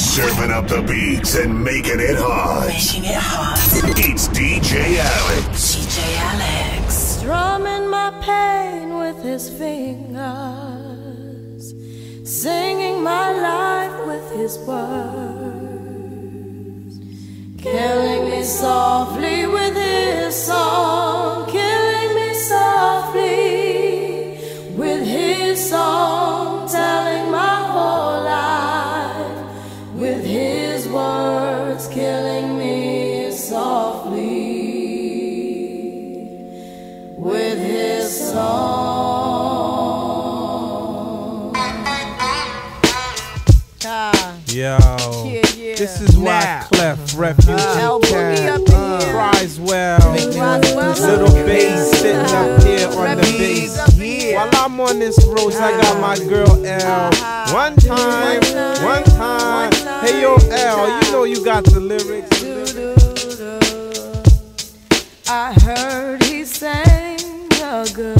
Serving up the beats and making it hot. Making it hot. It's DJ Alex. DJ Alex. Drumming my pain with his fingers. Singing my life with his words. Killing me softly with his song. song. Yo. Yeah, yeah. This is why nah. Clef, Refuge, uh, Cat, uh, Criswell, Little Bass sitting up uh-huh. here on the bass. While I'm on this road, I got my uh-huh. girl L. Uh-huh. One time, one time. Hey yo, L, you know you got the lyrics. I heard he sang a good.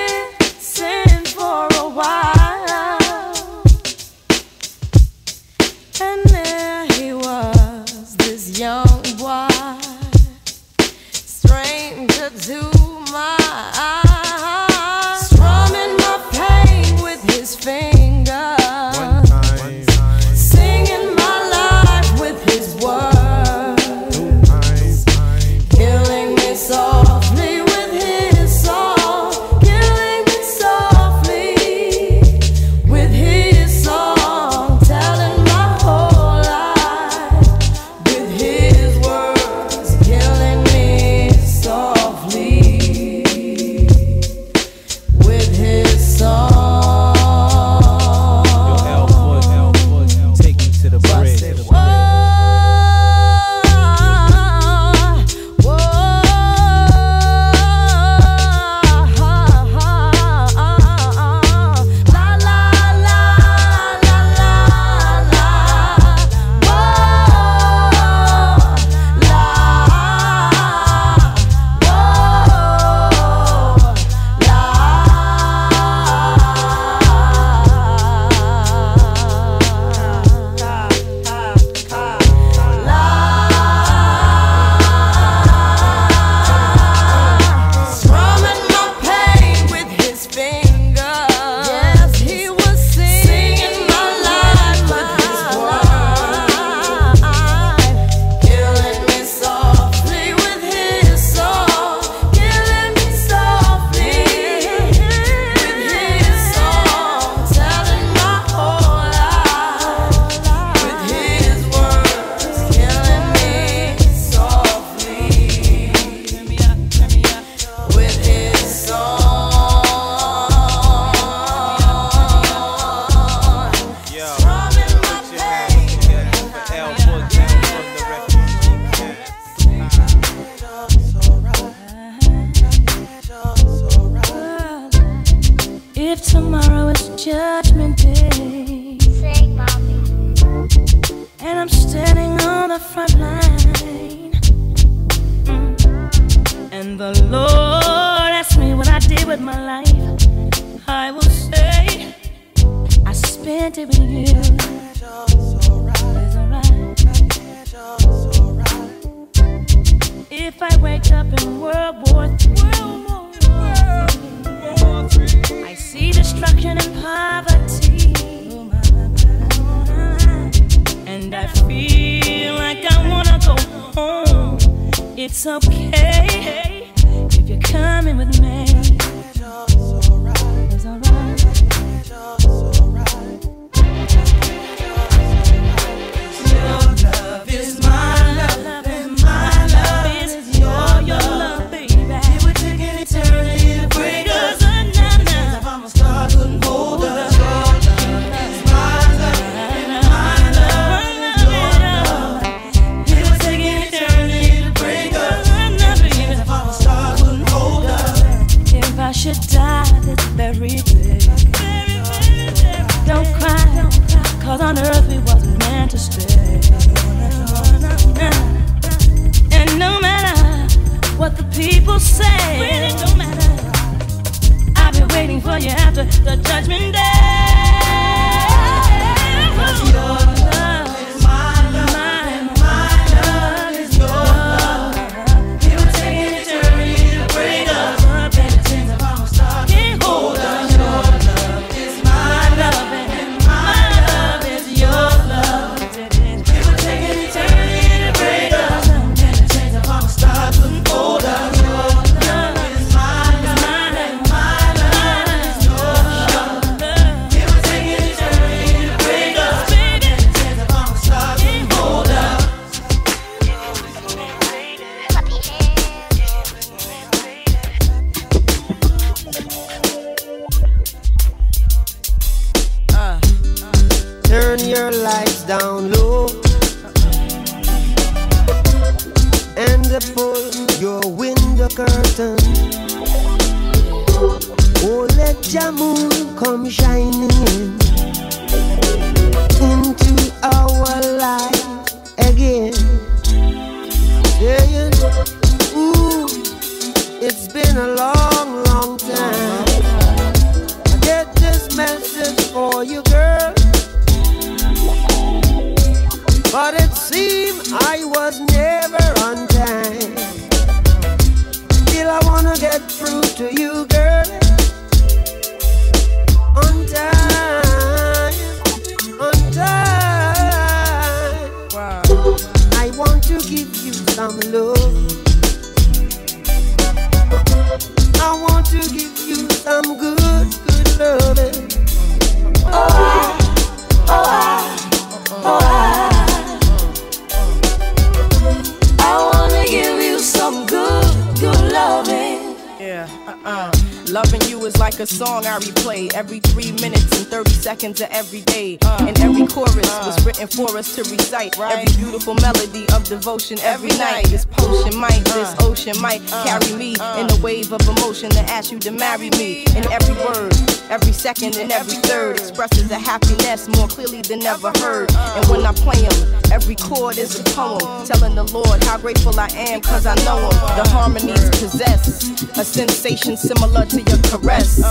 second and every third expresses a happiness more clearly than ever heard. And when I play them, every chord is a poem telling the Lord how grateful I am cause I know him. The harmonies possess a sensation similar to your caress.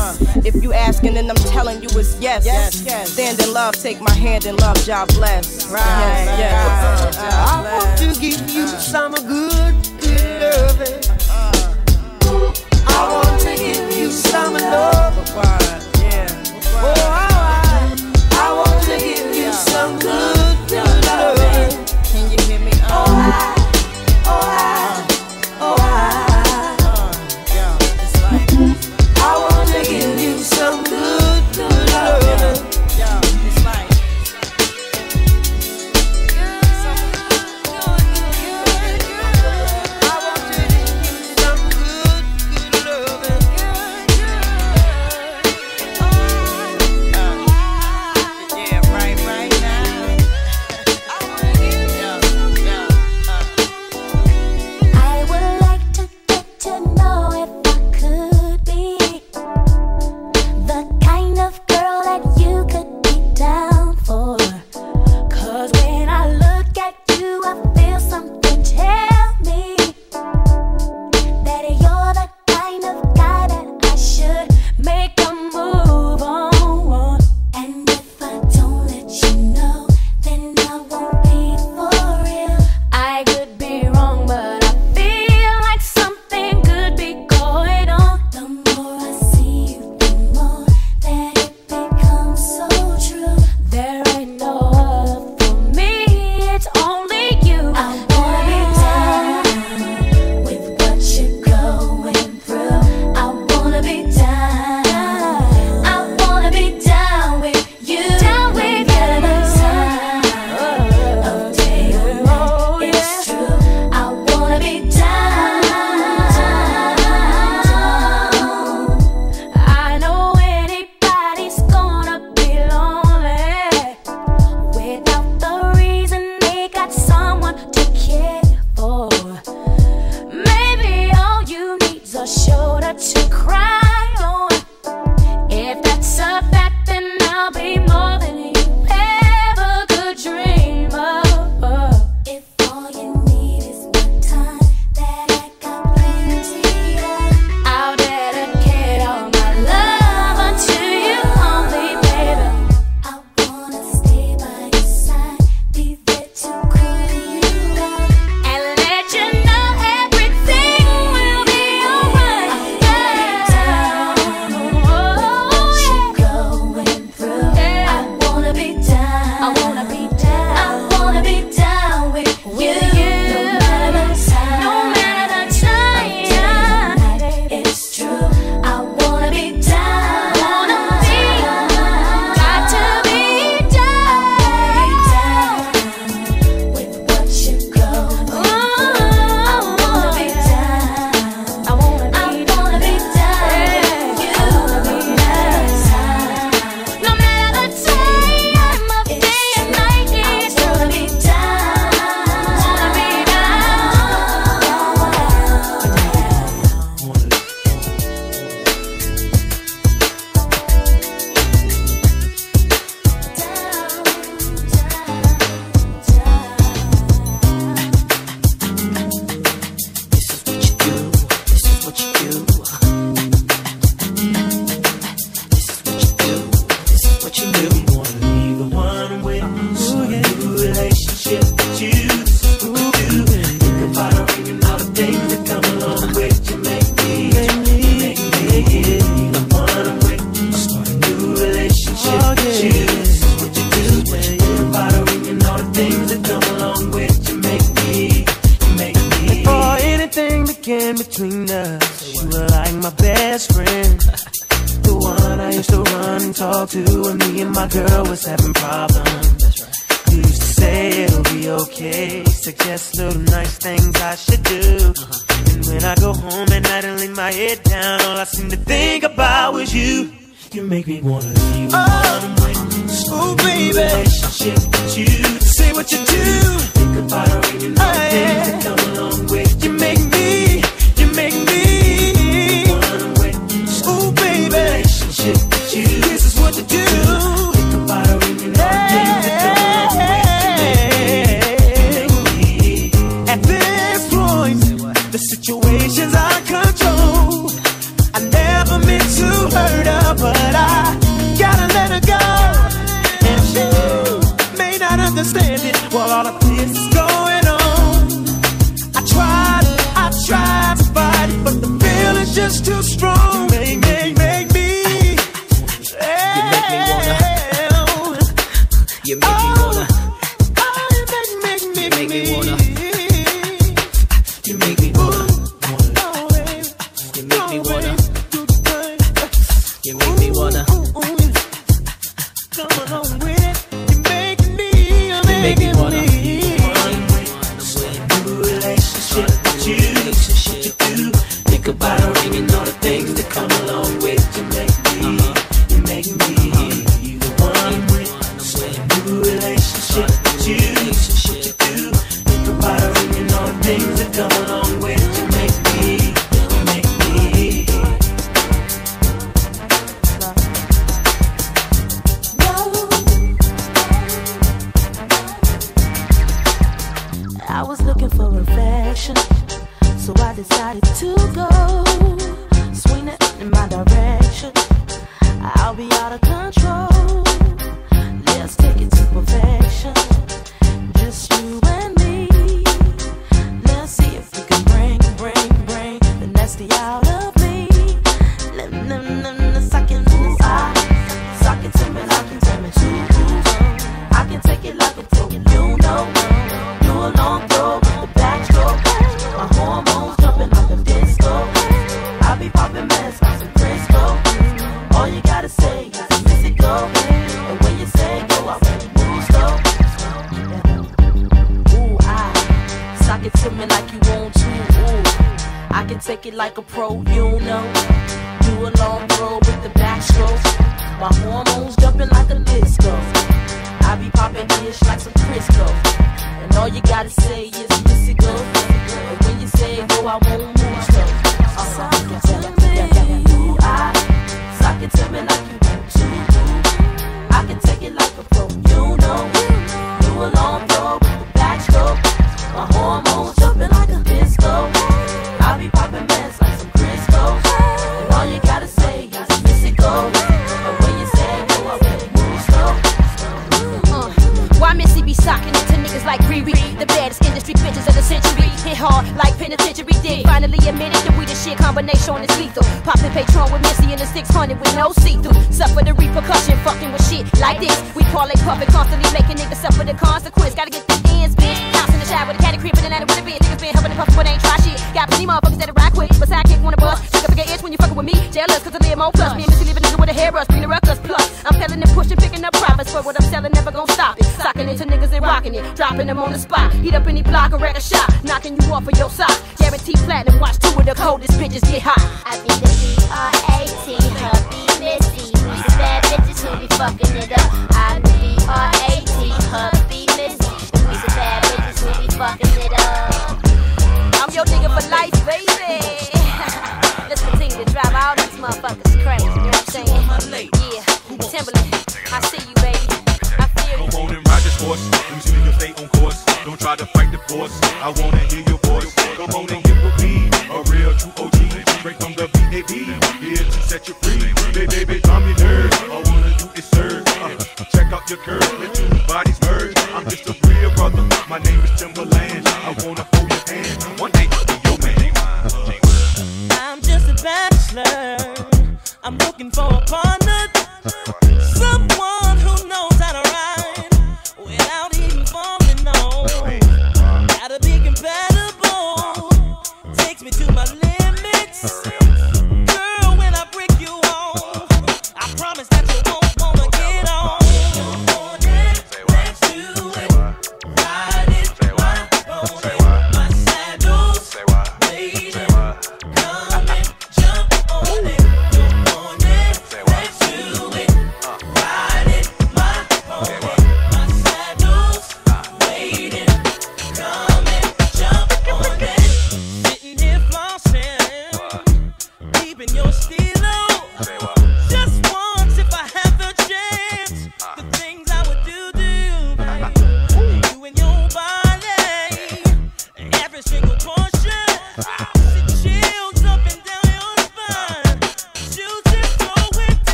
If you asking and I'm telling you it's yes. Stand in love, take my hand and love, job bless. Right. Yes, yes. I want to give you some good, good loving. I want to give you some love.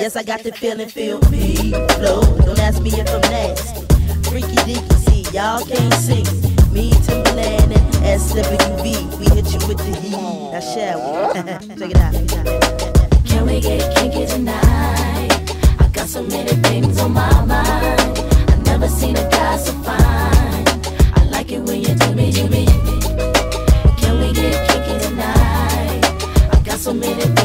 Yes, I got the feeling, feel me, flow. Don't ask me if I'm nasty. Freaky deaky, see, y'all can't see. Me, Timbaland, and SWV. We hit you with the heat. Now, shall we? Check it out. Can we get kinky tonight? I got so many things on my mind. I never seen a guy so fine. I like it when you do me, do me. Can we get kinky tonight? I got so many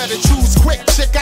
better choose quick, chick.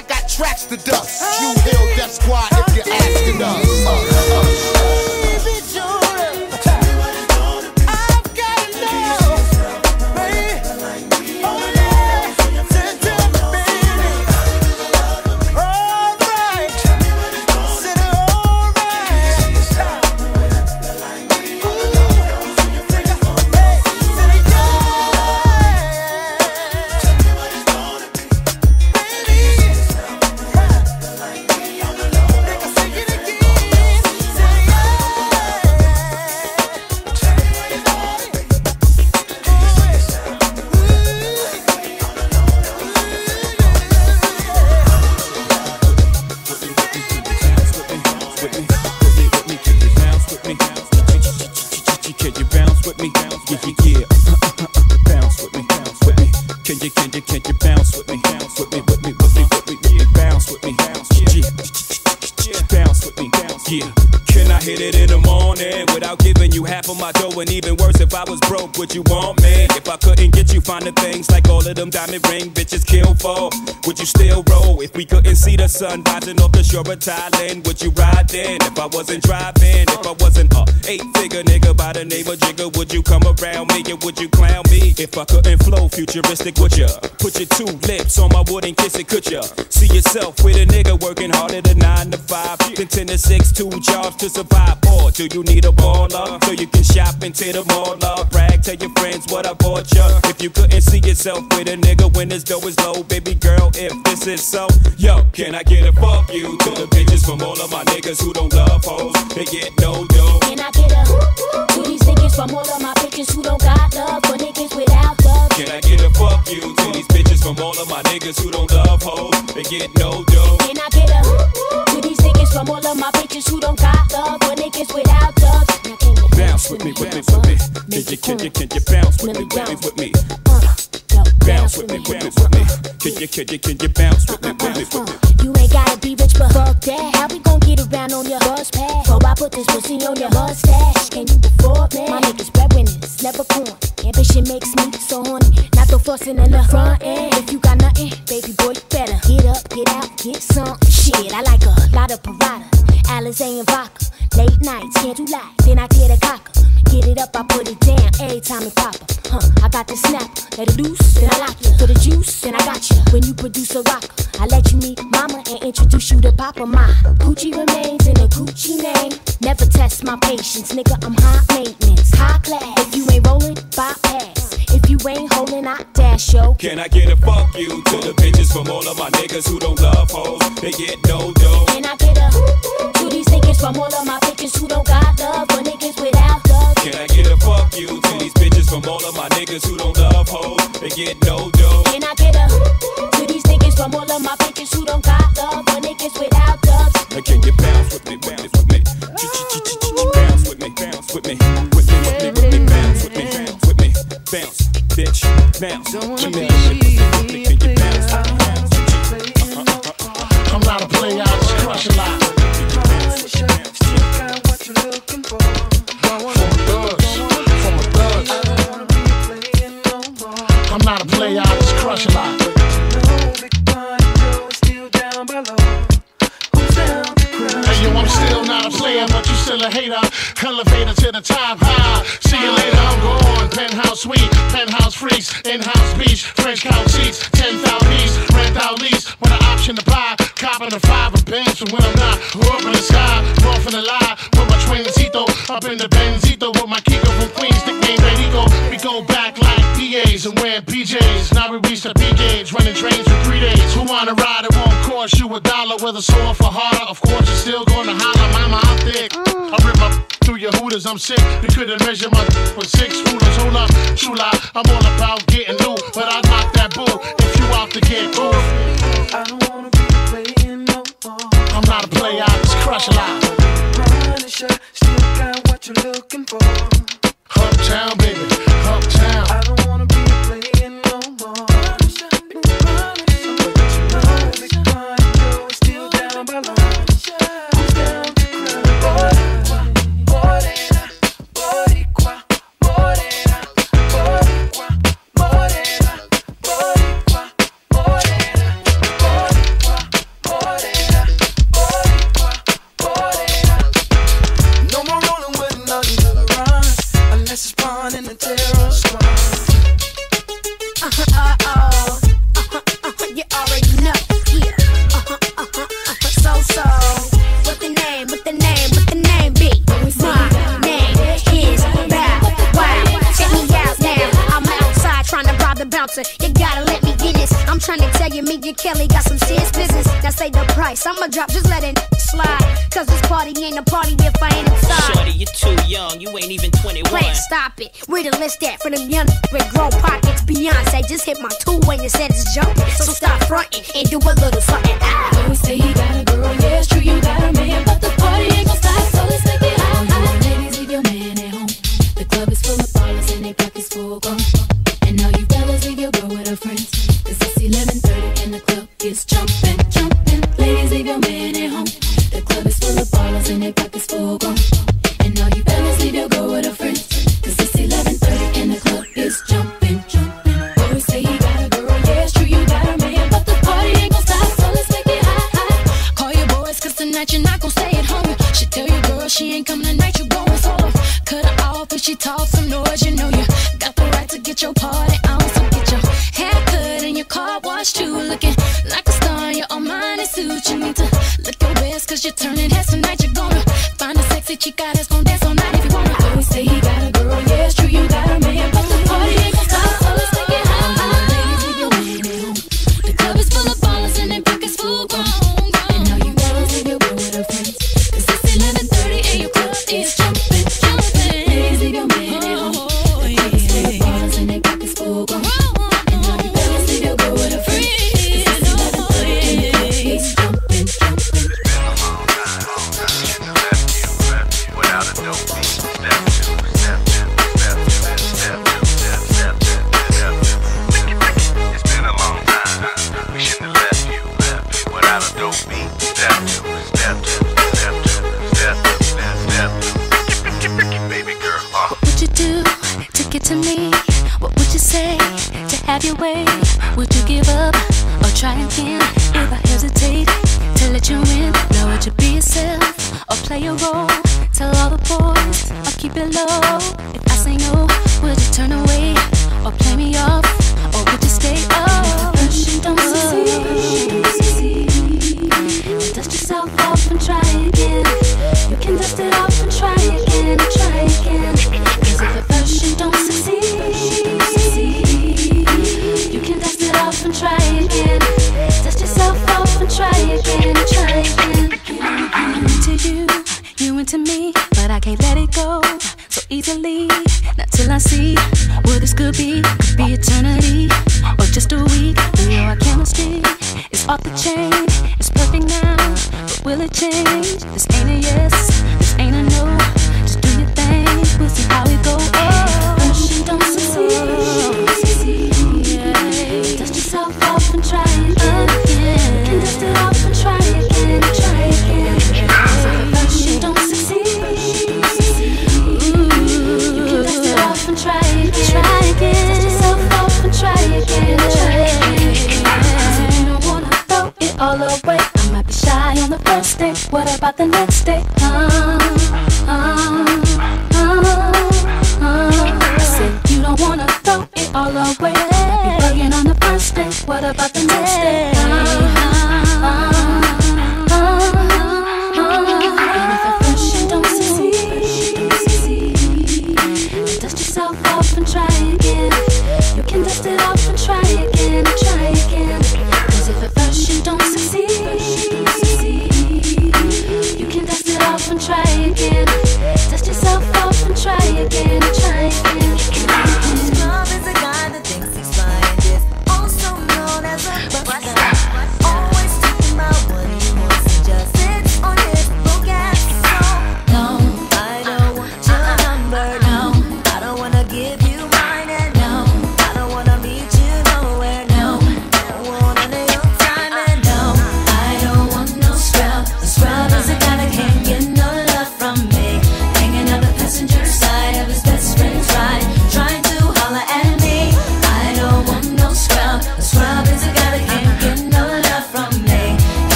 Sun rising off the shore of Thailand, would you ride then? If I wasn't driving, if I wasn't a eight figure nigga by the name of Jigga, would you come around me and would you clown? If I couldn't flow futuristic, would ya? Put your two lips on my wood and kiss it, could ya? See yourself with a nigga working harder than nine to five, then ten to six, two jobs to survive. Or do you need a baller so you can shop into the mall? Brag, tell your friends what I bought ya. If you couldn't see yourself with a nigga when his dough is low, baby girl, if this is so, yo, can I get a fuck you to the bitches from all of my niggas who don't love hoes? They get no dough. Can I get a to these niggas from all of my bitches who don't got love for niggas without love? Can I get a fuck you to these bitches from all of my niggas who don't love hoes? They get no dough. Can I get a to these niggas from all of my bitches who don't got love for niggas without love? Now can you Bounce with me, with me, with me. Can you, can you, can you bounce with me, with me, with me? Uh, Bounce with me, with me, with me. Can you, can you, can you bounce with me, with me, with me? You ain't gotta be rich, but fuck that. How we gon' get around on your bus pass? Before I put this pussy on your mustache, can you afford me? My niggas breadwinners, never corn. Ambition makes me so horny. Not the fussing in the front end. If you got nothing, baby boy, you better get up, get out, get some shit. I like a lot of Prada, Alizé and vodka. Late nights, can't do lie. My patience, nigga, I'm high maintenance. High class, if you ain't rolling, bypass. If you ain't holding, I dash yo. Can I get a fuck you to the bitches from all of my niggas who don't love hoes? They get no dough. Can I get a to these niggas from all of my bitches who don't got love for niggas without love? Can I get a fuck you to these bitches from all of my niggas who don't love hoes? They get no dough. Can I get a to these niggas from all of my bitches who don't got love for niggas without love? Can you bounce with me, bounce with bitch, bounce. Cost you a dollar, whether sore for harder. Of course, you're still gonna holler, mama, I'm thick. I rip my through your hooters, I'm sick. You couldn't measure my with six rulers. Hold up, lie. I'm all about getting loot, but I knock that bull if you out to get cool. I don't wanna be playing no more. I'm not a player, I just crush a lot. Drop, just let it slide. Cause this party ain't a party if I ain't inside. Shorty, you're too young. You ain't even 21. Plan, stop it. Where the list at for them young with grown pockets? Beyonce just hit my two when you said it's jumping. So stop fronting and do a little something. way. Would you give up or try again if I hesitate to let you in? Now would you be yourself or play a role? Tell all the boys I keep it low. If I say no, would you turn away or play me off or would you stay up? Don't succeed, dust yourself off and try again. to me, but I can't let it go so easily. Not till I see what this could be. Could be eternity or just a week. We know our chemistry is off the chain. the next day.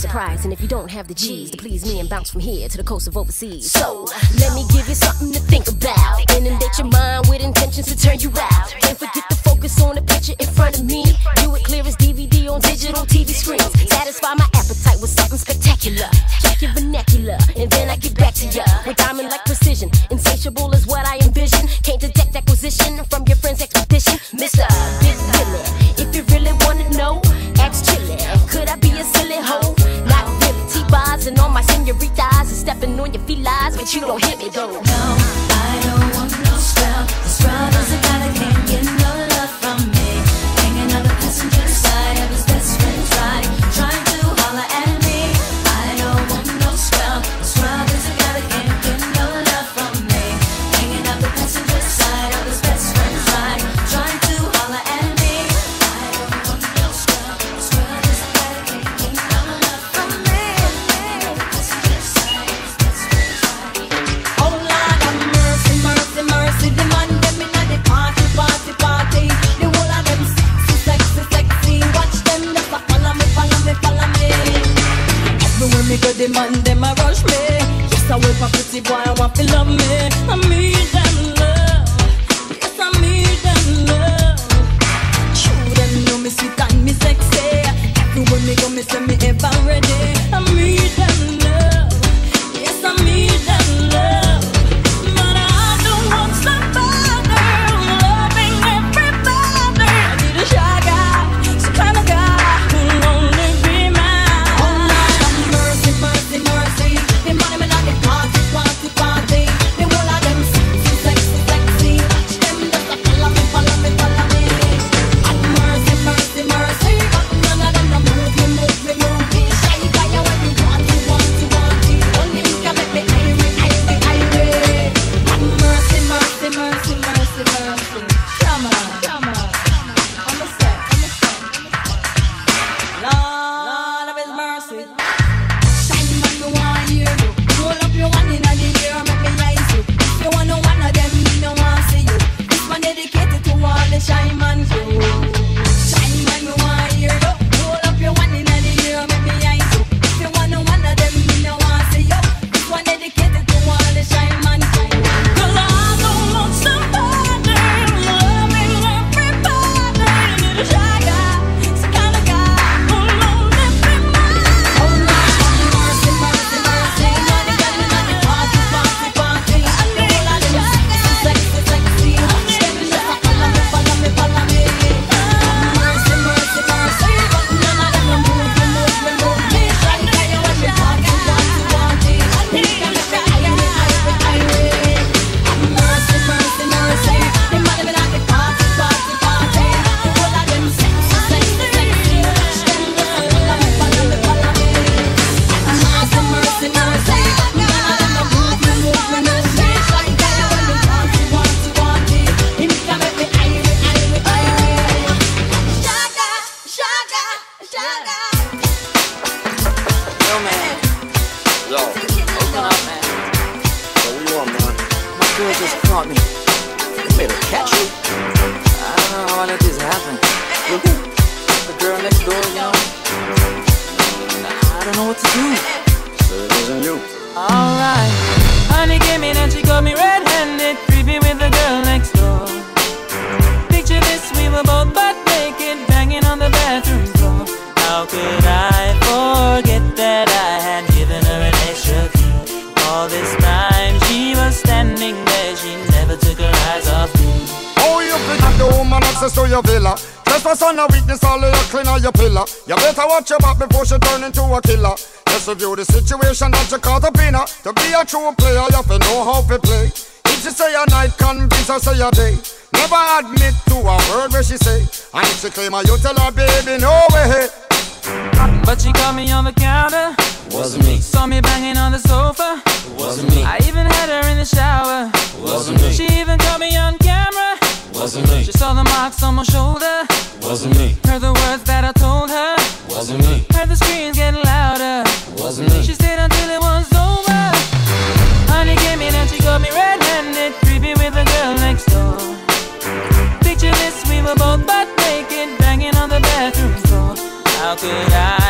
surprise. And if you don't have the G's to please me and bounce from here to the coast of overseas. So Me go demand them a rush me. Yes, I wait for pretty boy, I want to love me. I mean. door, you. I don't know what to do. So it is on you. Alright. Honey came in and she got me red-handed, creeping with the girl next door. Picture this, we were both butt naked, banging on the bathroom floor. How could I forget that I had given her an extra key? All this time she was standing there, she never took her eyes off me. Oh, you forgot the woman access to your villa. Just for son of weakness, all of your on your pillar. You better watch your back before she turn into a killer. Just review the situation that you caught up in. To be a true player, you have to know how to play. If she say a night, be so say a day. Never admit to a word where she say. And if she claim her, you tell her, baby, no way. But she caught me on the counter. Wasn't me. Saw me banging on the sofa. Wasn't me. I even had her in the shower. Wasn't me. She even caught me on wasn't me. She saw the marks on my shoulder. Wasn't me. Heard the words that I told her. Wasn't me. Heard the screams getting louder. Wasn't me. She stayed until it was over. Honey came in and she got me red-handed, creeping with a girl next door. Picture this, we were both butt naked, banging on the bathroom floor. How could I?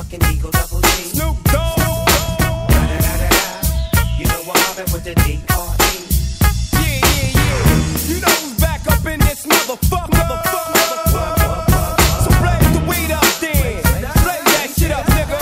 Motherfucking Eagle Double G. Snoop Dogg. You know I'm mobbing with the D.R.E. Yeah, yeah, yeah. You know who's back up in this motherfucker. motherfucker, motherfucker. So blaze the weed up then. Blaze that shit up, nigga.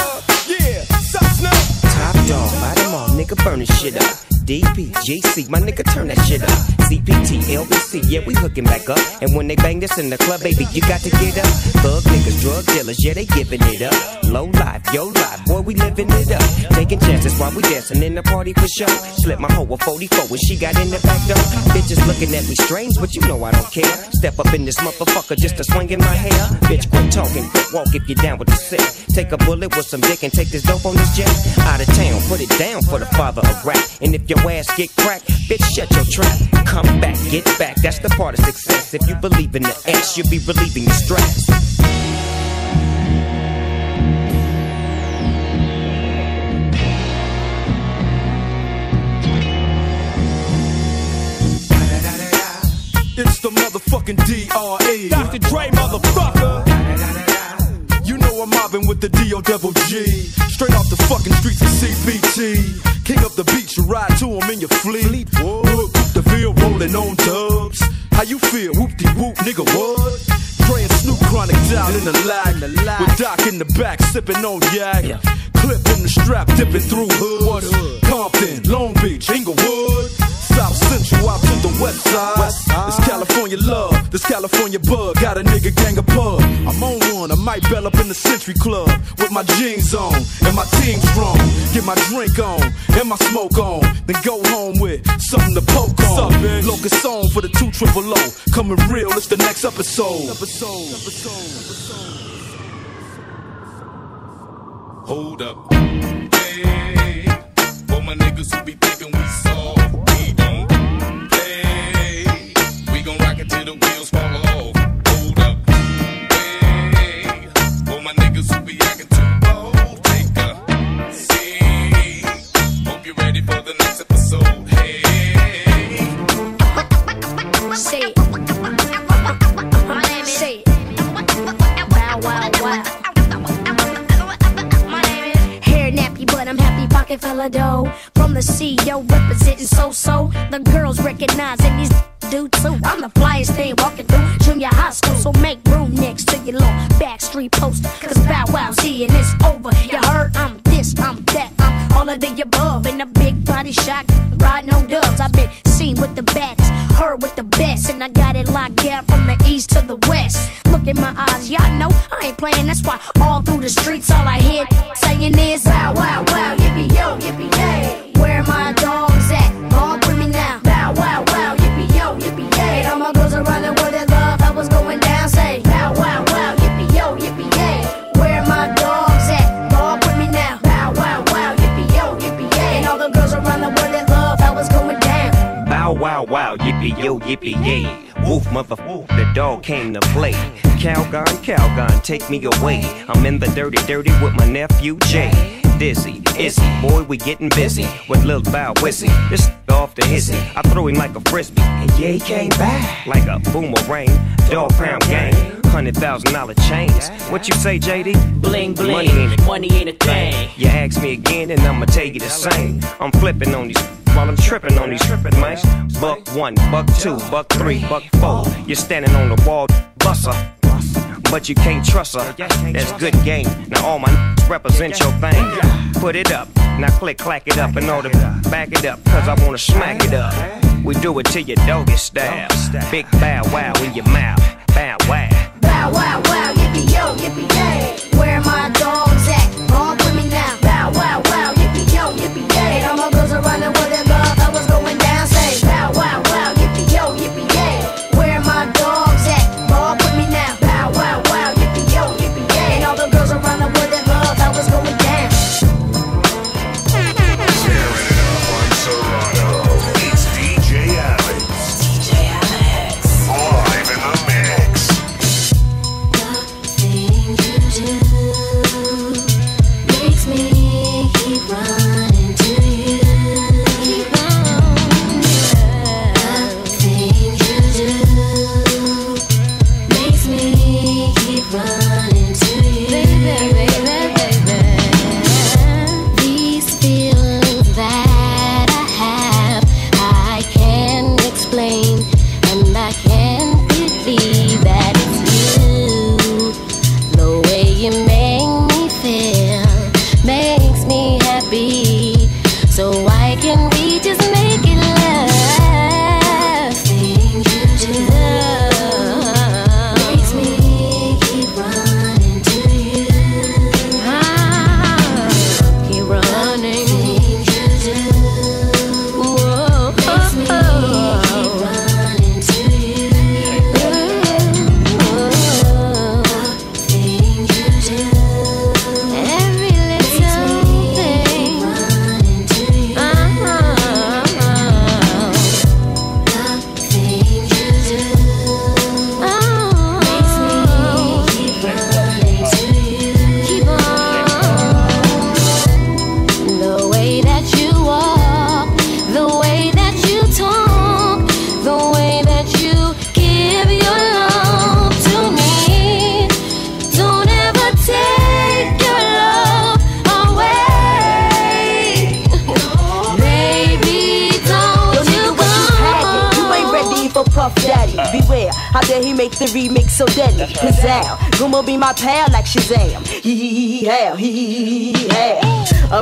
Yeah. Sup, Snoop? Top dog, buy them all, nigga, burn this shit up. DP, my nigga, turn that shit up. CPT, LBC, yeah, we hooking back up. And when they bang this in the club, baby, you got to get up. Thug niggas, drug dealers, yeah, they giving it up. Low life, yo life, boy, we living it up. Taking chances while we dancing in the party for sure. Slip my hoe a 44 when she got in the back door. Bitches looking at me strange, but you know I don't care. Step up in this motherfucker just to swing in my hair. Bitch, quit talking, quit walk if you're down with the sick. Take a bullet with some dick and take this dope on this jet. Out of town, put it down for the father of rap. And if your ass get cracked, bitch, shut your trap. Come back, get back, that's the part of success. If you believe in the ass, you'll be relieving your stress. It's the motherfucking D.R.E. Dr. Dre, motherfucker. With the D.O. Double G. Straight off the fucking streets of CPT. King up the beach, you ride to him in your fleet. Look, the field rolling on dubs. How you feel? Whoop de whoop, nigga, what? And Snoop Chronic down in the lag. With Doc in the back, sipping on yak. Clip in the strap, dipping through hood. Compton, Long Beach, Inglewood. South Central out to the west side. It's California love, this California bug. Got a nigga gang of pub. I'm on one, I might bell up in the Century Club with my jeans on and my team strong. Get my drink on and my smoke on, then go home with something to poke on. Locust song for the two triple O. Coming real, it's the next episode. Hold up. Hey, for my niggas who be thinking we soft, we don't play. We gon' rock it till the wheels fall off. Hold up. Hey, for my niggas who be acting too bold, take a seat. Hope you're ready for the next episode. Hey. Say it. My name is. Say it. Wow, wow, wow. Of dough. From the CEO representing so so. The girls recognize recognizing these do too. I'm the flyest thing walking through junior high school. So make room next to your little backstreet poster. Cause Bow Wow's here and it's over. You heard I'm this, I'm that, I'm all of the above. In a big body shot, riding on dubs. I've been seen with the bats, heard with the best. And I got it locked down from the east to the west. Look in my eyes, y'all know I ain't playing. That's why all through the streets, all I hear saying is Wow, wow, wow yippee yo, yippee yay. Woof mother woof, the dog came to play. Calgon, Calgon, take me away. I'm in the dirty, dirty with my nephew Jay. Dizzy, Izzy, boy, we getting busy with Lil Bow Wizzy. This off the hissy, I threw him like a frisbee, and yeah, he came back like a boomerang. Dog pound gang, hundred thousand dollar chains. What you say, JD? Bling bling, Money ain't a money ain't a thing. You ask me again, and I'ma tell you the same. I'm flipping on these while I'm tripping on these tripping mice. Buck one, buck two, buck three, buck four. You're standing on the wall, busser. But you can't trust her. That's good game. Now all my n- represent your thing. Put it up. Now click, clack it up in order to back it up. Cause I wanna smack it up. We do it to your doggy style. Big bow wow in your mouth. Bow wow. Bow wow wow, yippee yo, yippee yay. Where my dogs at?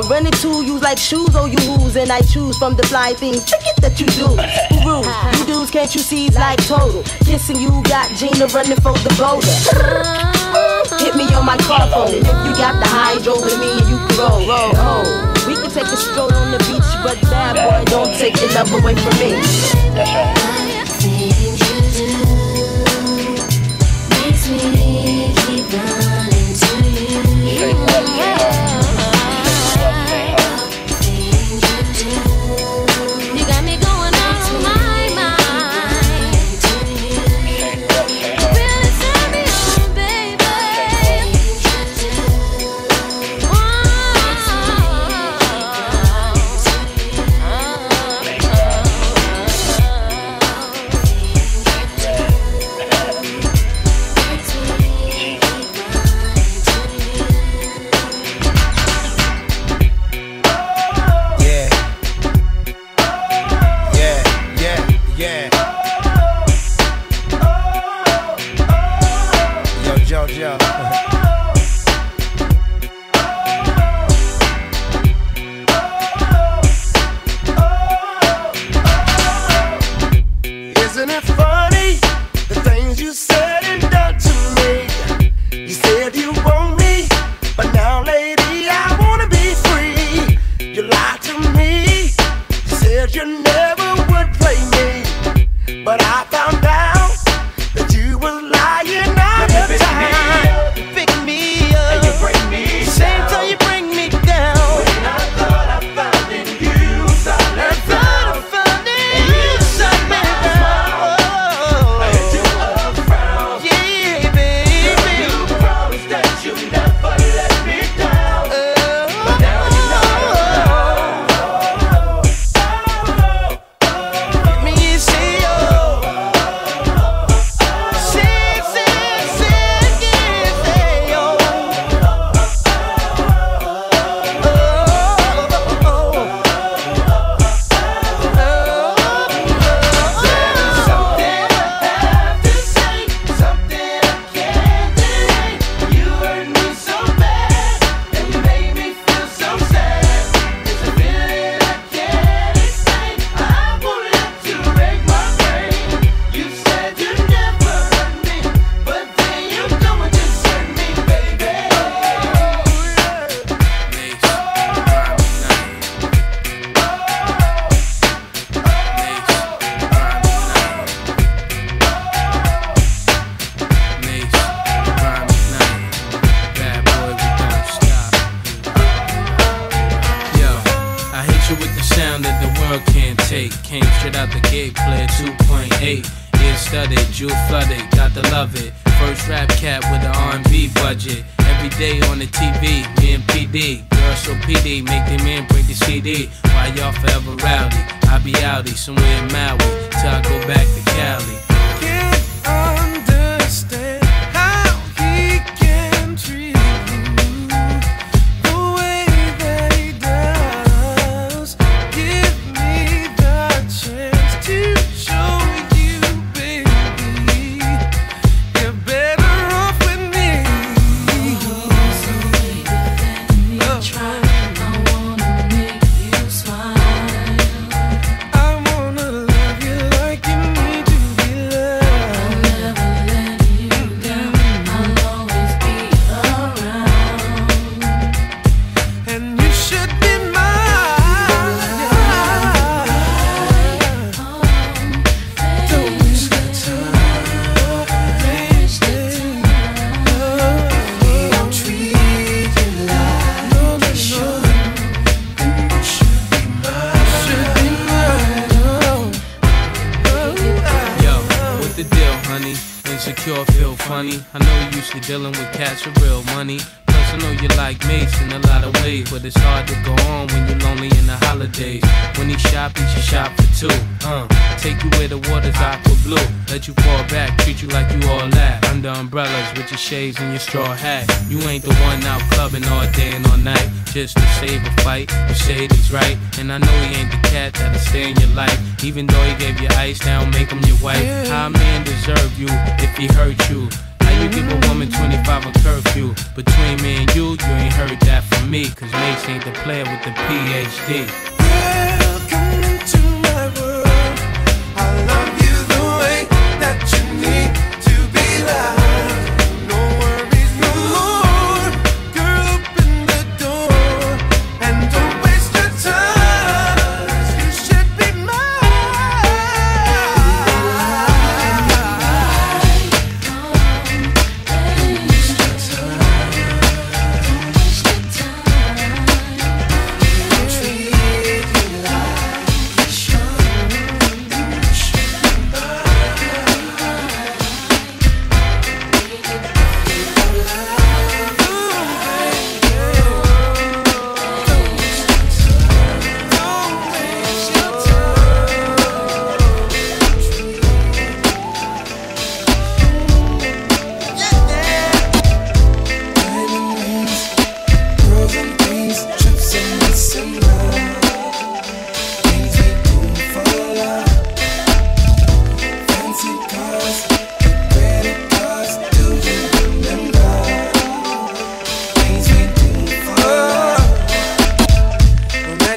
running to you like shoes, oh you lose, and I choose from the fly things it that you do. Who? You dudes, can't you see like total? Kissing you got Gina running for the boulder. Hit me on my car phone, if you got the hydro with me, you can roll, roll. We can take a stroll on the beach, but bad boy, don't take the love away from me.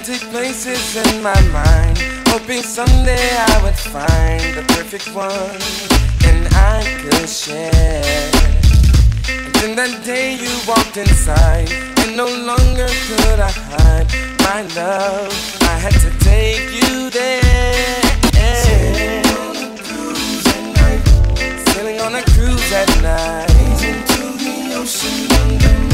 romantic places in my mind. Hoping someday I would find the perfect one And I could share. And then that day you walked inside And no longer could I hide my love. I had to take you there. Sailing on a cruise at night. Sailing on a cruise at night. Into the ocean under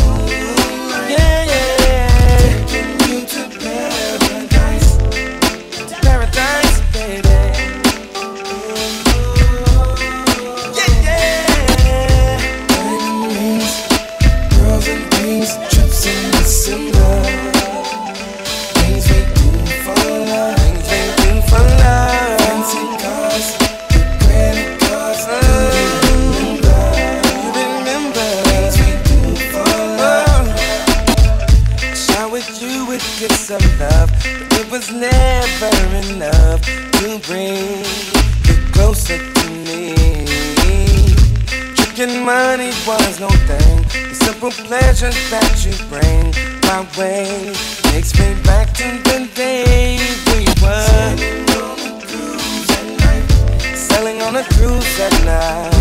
money was no thing. The simple pleasure that you bring my way takes me back to the day we were sailing on a cruise at night. Sailing on a cruise at night.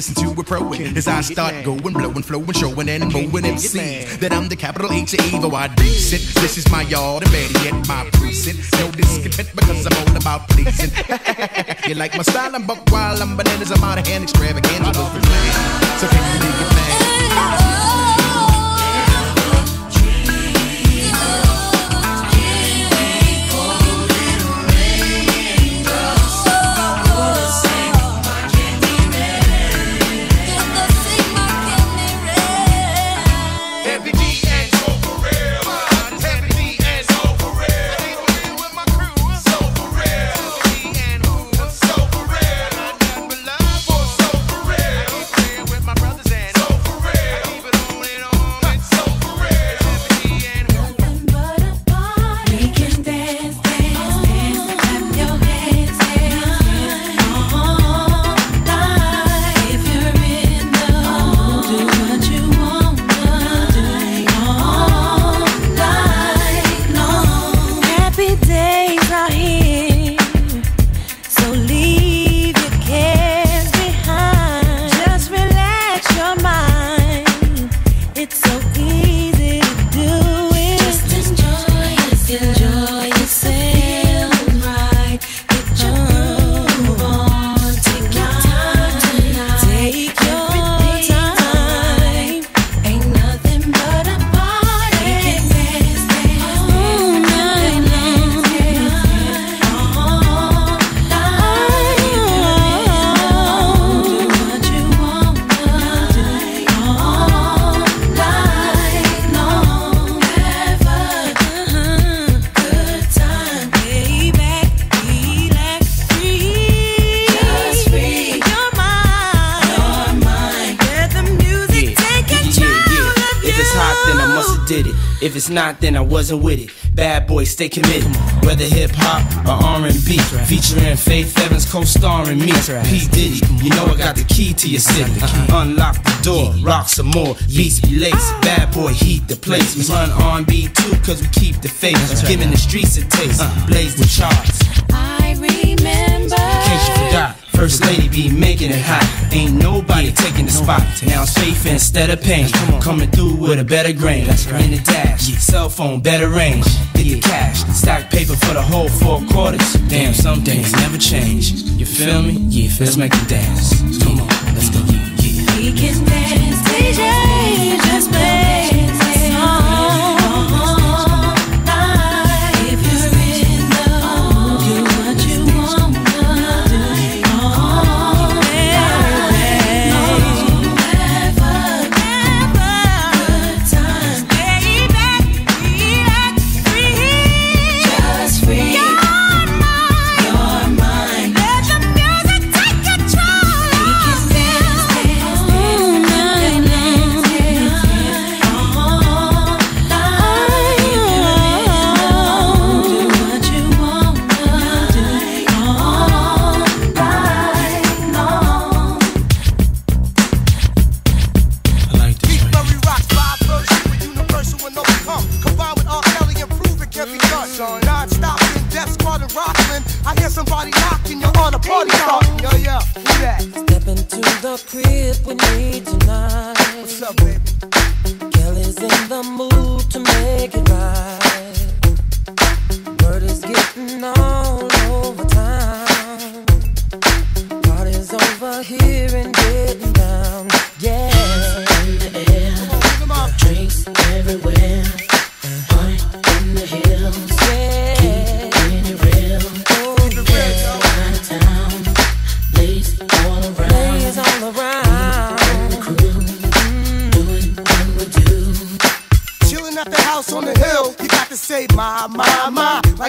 Listen to a pro as I start going, blowing, flowing, showing, and mowing MCs that I'm the capital H of evil. I decent. This is my yard, and better yet, my precinct. No discontent because I'm all about pleasing. you like my style? I'm buck wild, I'm bananas, I'm out of hand, extravaganza. So can you not, then I wasn't with it. Bad boy, stay committed. Whether hip hop or R&B, featuring Faith Evans co-starring me. P Diddy, you know I got the key to your city. Unlock the door, rock some more. Beats be laced. Bad boy, heat the place. We run R&B too, cause we keep the faith. Giving the streets a taste. Uh-huh. Blaze the charts. I remember. In case you forgot, First lady be making it hot. Ain't nobody taking the spot. Now it's faith instead of pain. Coming through with a better grain. In the dash, cell phone, better range. Get the cash, stack paper for the whole four quarters. Damn, some things never change. You feel me? Yeah, let's make it dance. Come on, let's go. Yeah, yeah. We can dance, DJ, just play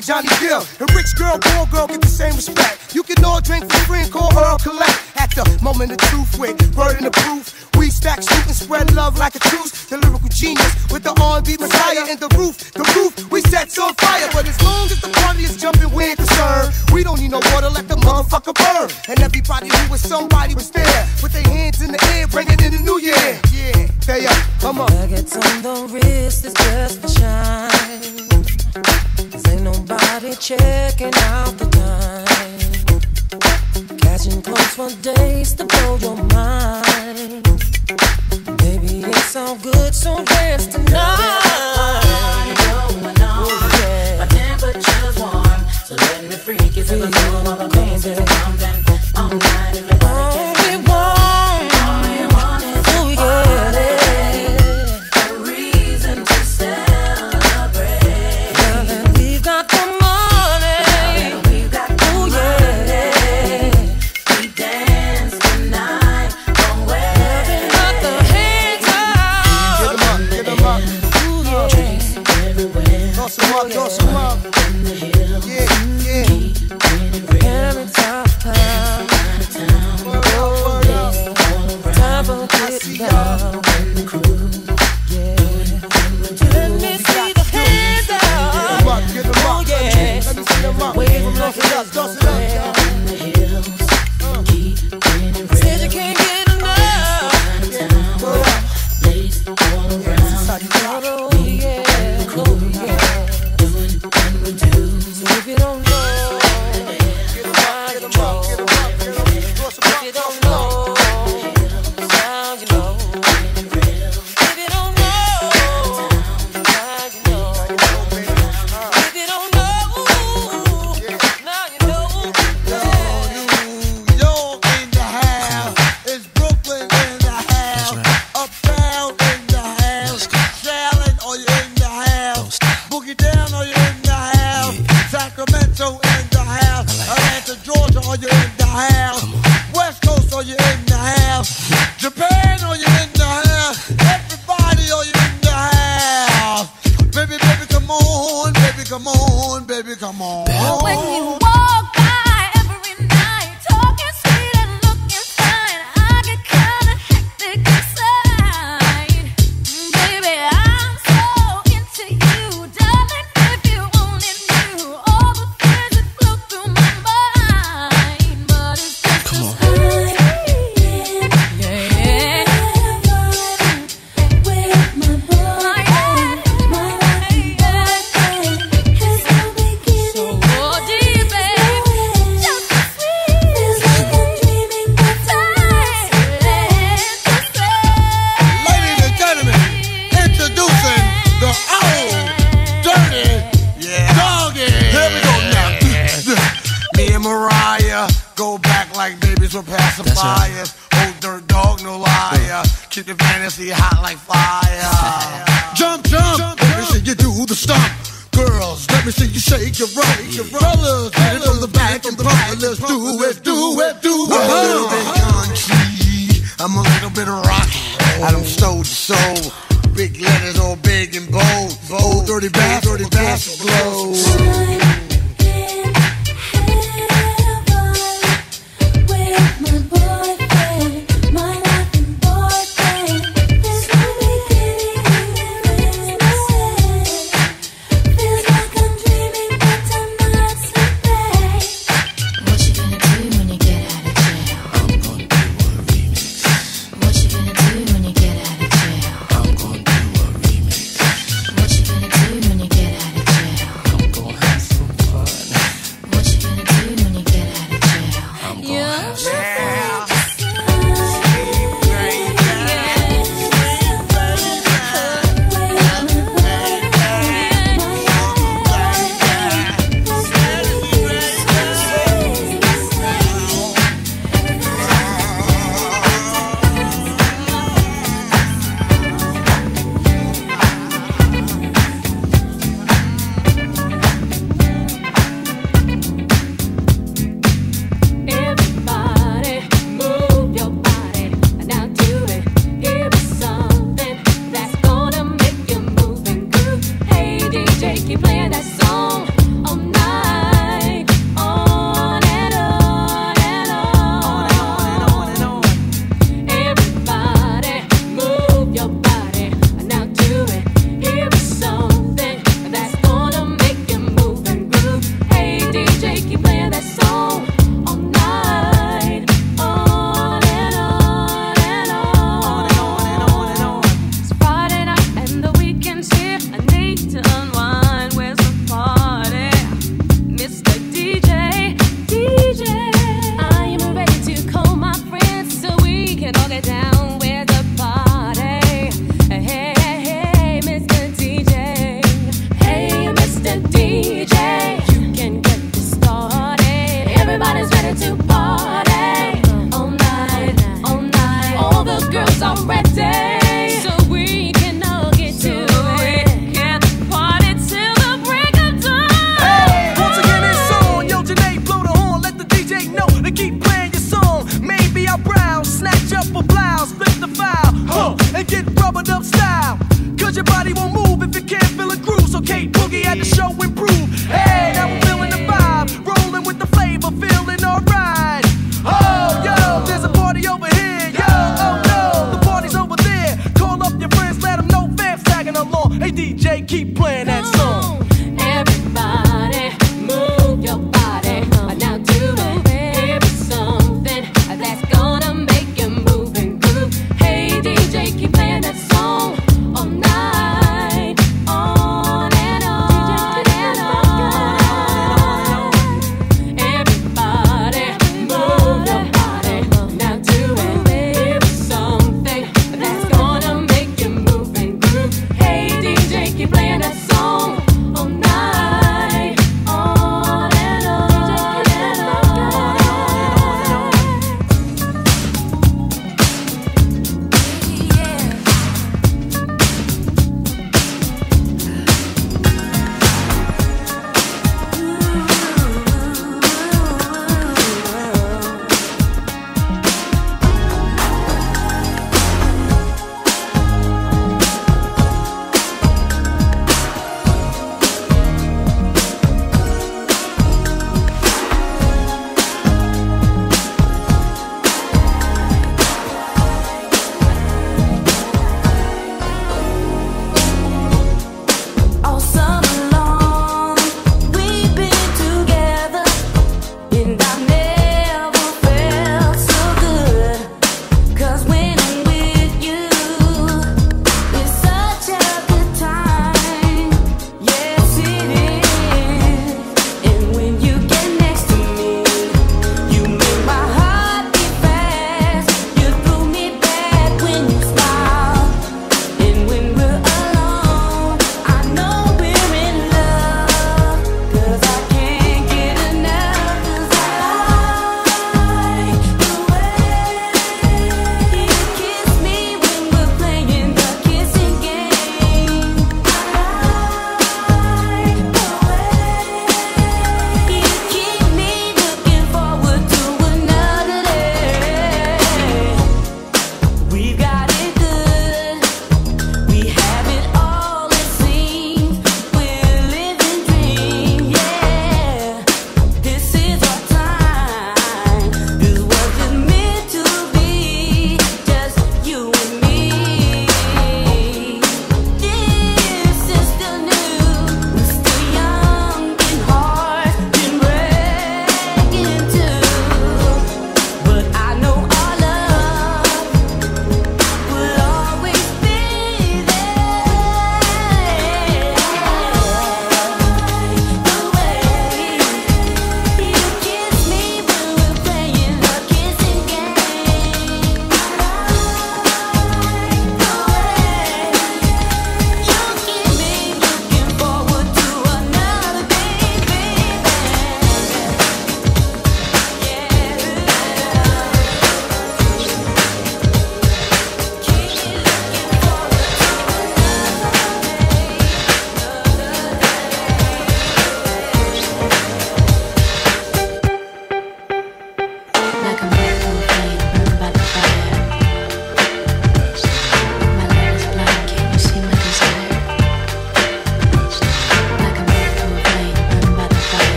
like Johnny Gill. And rich girl, poor girl get the same respect. You can all drink for free and call Earl Collect. At the moment of truth with and the proof, we stack, shoot, and spread love like a truce. The lyrical genius with the R&B messiah and the roof, the roof we set on fire. But as long as the party is jumping, we ain't concerned. We don't need no water, let the motherfucker burn. And everybody who was somebody was there with their hands in the air, bringing in the new year. Yeah, they up, come on. Nuggets on the wrist is just for shine. Friday checking out the time. Catching points for days to blow your mind. Baby, it's all good, so dance tonight. Oh, so let me freak it to the rhythm of a amazing